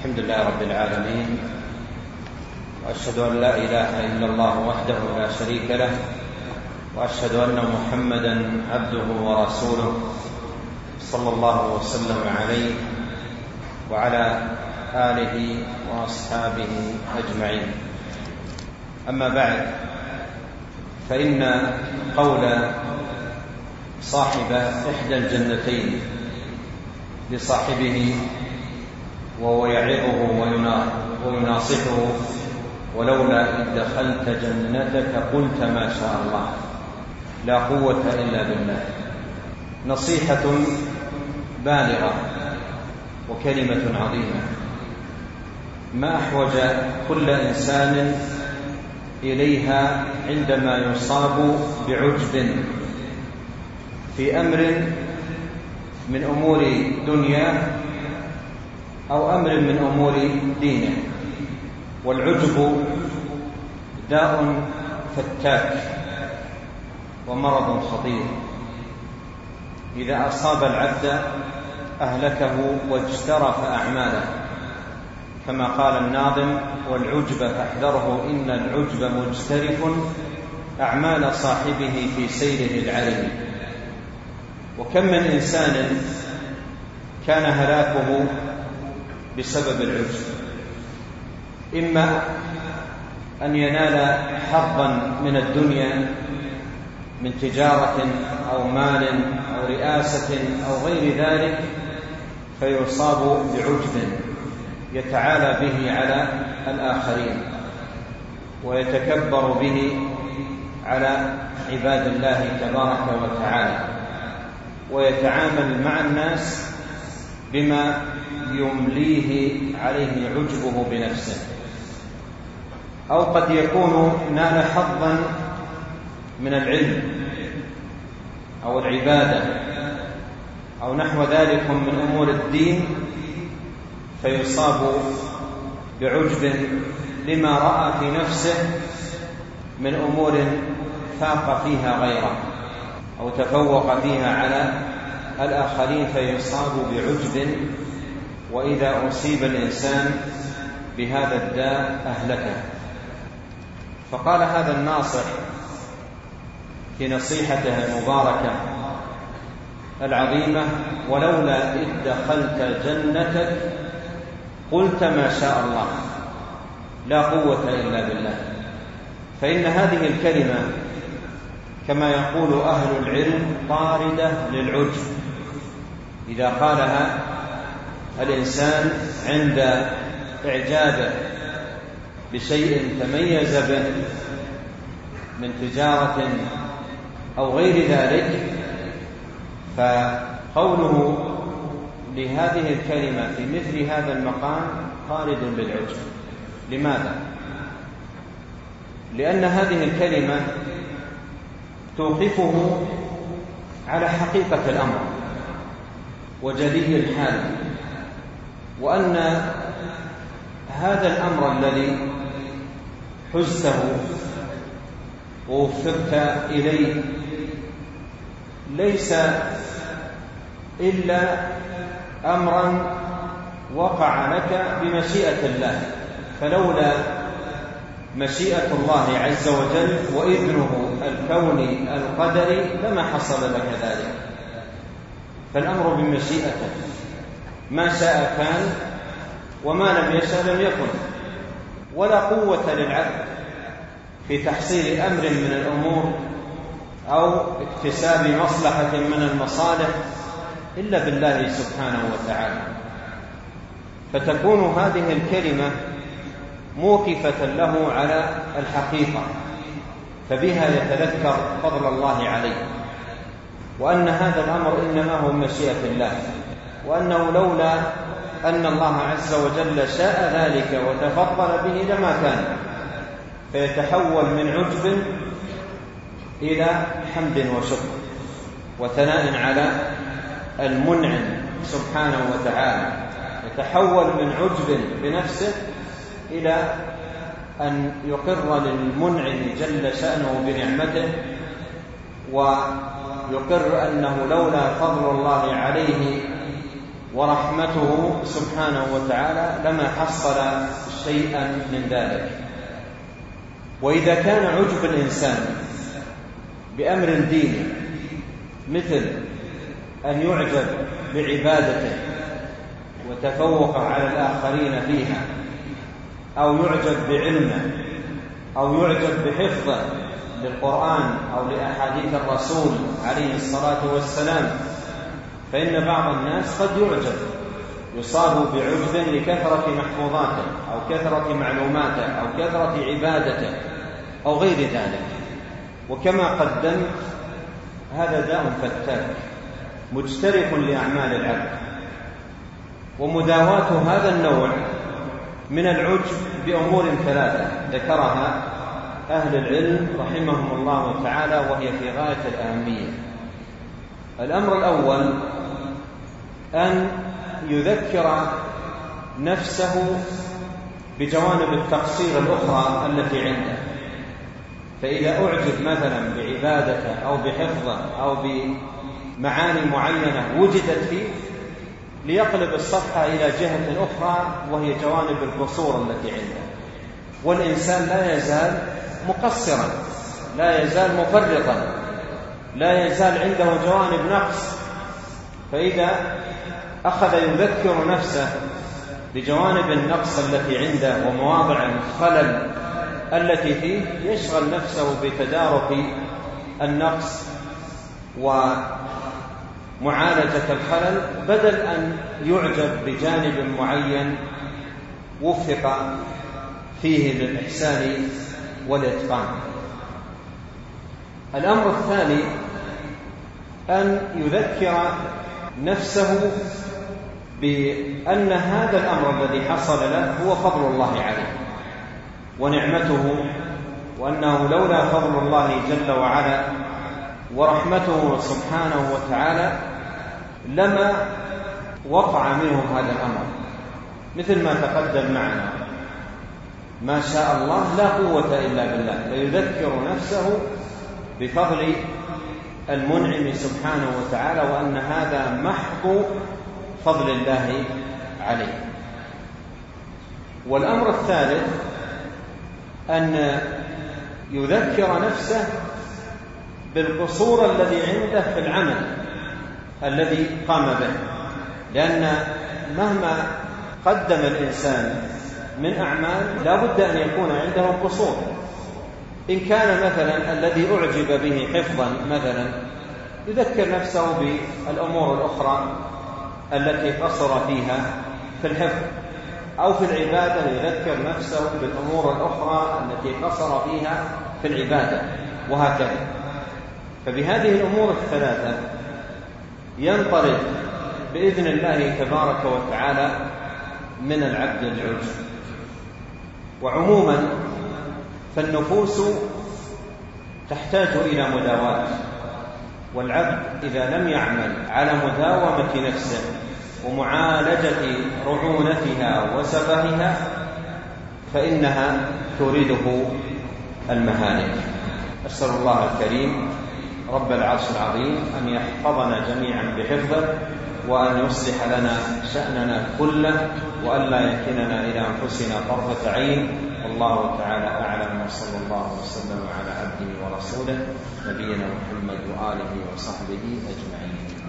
الحمد لله رب العالمين وأشهد أن لا إله إلا الله وحده لا شريك له وأشهد أن محمدا عبده ورسوله صلى الله وسلم عليه وعلى آله وأصحابه أجمعين. أما بعد فإن قول صاحب إحدى الجنتين لصاحبه وهو يعظه ويناصحه ولولا إذ دخلت جنتك قلت ما شاء الله لا قوة إلا بالله. نصيحة بالغة وكلمة عظيمة. ما أحوج كل إنسان إليها عندما يصاب بعجب في أمر من أمور دنياه أو أمر من أمور دينه. والعجب داء فتاك ومرض خطير. إذا أصاب العبد أهلكه واجترف أعماله كما قال الناظم والعجب فاحذره إن العجب مجترف أعمال صاحبه في سيره العلم. وكم من إنسان كان هلاكه بسبب العجب إما أن ينال حظا من الدنيا من تجارة أو مال أو رئاسة أو غير ذلك فيصاب بعجب يتعالى به على الآخرين ويتكبر به على عباد الله تبارك وتعالى ويتعامل مع الناس بما يمليه عليه عجبه بنفسه. أو قد يكون نال حظا من العلم أو العبادة أو نحو ذلك من أمور الدين فيصاب بعجب لما رأى في نفسه من أمور فاق فيها غيره أو تفوق فيها على الآخرين فيصاب بعجب وإذا أصيب الإنسان بهذا الداء أهلكه. فقال هذا الناصح في نصيحته المباركة العظيمة ولولا إذ دخلت جنتك قلت ما شاء الله لا قوة إلا بالله. فإن هذه الكلمة كما يقول أهل العلم طاردة للعجب إذا قالها الإنسان عند إعجابه بشيء تميز به من تجارة أو غير ذلك فقوله لهذه الكلمة في مثل هذا المقام طارد للعجب لماذا؟ لأن هذه الكلمة توقفه على حقيقة الأمر وجلي الحال. وأن هذا الأمر الذي حزته ووفقت إليه ليس إلا أمرا وقع لك بمشيئة الله. فلولا مشيئة الله عز وجل وإذنه الكوني القدري لما حصل لك ذلك. فالأمر بمشيئته. ما شاء كان وما لم يشاء لم يكن. ولا قوة للعبد في تحصيل أمر من الأمور أو اكتساب مصلحة من المصالح إلا بالله سبحانه وتعالى. فتكون هذه الكلمة موقفة له على الحقيقة فبها يتذكر فضل الله عليه. وأن هذا الأمر إنما هو مشيئة الله وأنه لولا أن الله عز وجل شاء ذلك وتفضل به لما كان فيتحول من عجب إلى حمد وشكر وثناء على المنعم سبحانه وتعالى يتحول من عجب بنفسه إلى أن يقر للمنعم جل شأنه بنعمته ويقر أنه لولا فضل الله عليه ورحمته سبحانه وتعالى لما حصل شيئا من ذلك. وإذا كان عجب الإنسان بأمر ديني مثل أن يعجب بعبادته وتفوق على الآخرين فيها أو يعجب بعلمه أو يعجب بحفظه للقرآن أو لأحاديث الرسول عليه الصلاة والسلام فإن بعض الناس قد يعجب يصاب بعجب لكثرة محفوظاته أو كثرة معلوماته أو كثرة عبادته أو غير ذلك. وكما قدمت هذا داء فتاك مجترف لأعمال العبد. ومداواة هذا النوع من العجب بأمور ثلاثة ذكرها أهل العلم رحمهم الله تعالى وهي في غاية الأهمية. الأمر الأول أن يذكر نفسه بجوانب التقصير الأخرى التي عنده. فإذا أعجب مثلا بعبادته أو بحفظة أو بمعاني معينة وجدت فيه ليقلب الصفحة إلى جهة أخرى وهي جوانب القصور التي عنده. والإنسان لا يزال مقصرا لا يزال مفرطا لا يزال عنده جوانب نقص. فإذا أخذ يذكر نفسه بجوانب النقص التي عنده ومواضع الخلل التي فيه يشغل نفسه بتدارك النقص ومعالجة الخلل بدل أن يعجب بجانب معين وفق فيه للإحسان والإتقان. الأمر الثاني أن يذكر نفسه بأن هذا الأمر الذي حصل له هو فضل الله عليه ونعمته وأنه لولا فضل الله جل وعلا ورحمته سبحانه وتعالى لما وقع منه هذا الأمر. مثل ما تقدم معنا ما شاء الله لا قوة إلا بالله فيذكر نفسه بفضل المنعم سبحانه وتعالى وأن هذا محض فضل الله عليه. والأمر الثالث أن يذكر نفسه بالقصور الذي عنده في العمل الذي قام به لأن مهما قدم الإنسان من أعمال لا بد أن يكون عنده قصور. إن كان مثلا الذي أعجب به حفظا مثلا يذكر نفسه بالأمور الأخرى التي قصر فيها في الحفظ. أو في العبادة يذكر نفسه بالأمور الأخرى التي قصر فيها في العبادة وهكذا. فبهذه الأمور الثلاثة ينطرد بإذن الله تبارك وتعالى من العبد العجب وعموما فالنفوس تحتاج إلى مداواة والعبد إذا لم يعمل على مداومة نفسه ومعالجة رعونتها وسفهها فإنها تورده المهالك. أسأل الله الكريم رب العرش العظيم أن يحفظنا جميعا بحفظه وأن يصلح لنا شأننا كله وأن لا يكلنا إلى أنفسنا طرفة عين. والله تعالى أعلم وصلى الله وسلم على عبده ورسوله نبينا محمد وآله وصحبه أجمعين.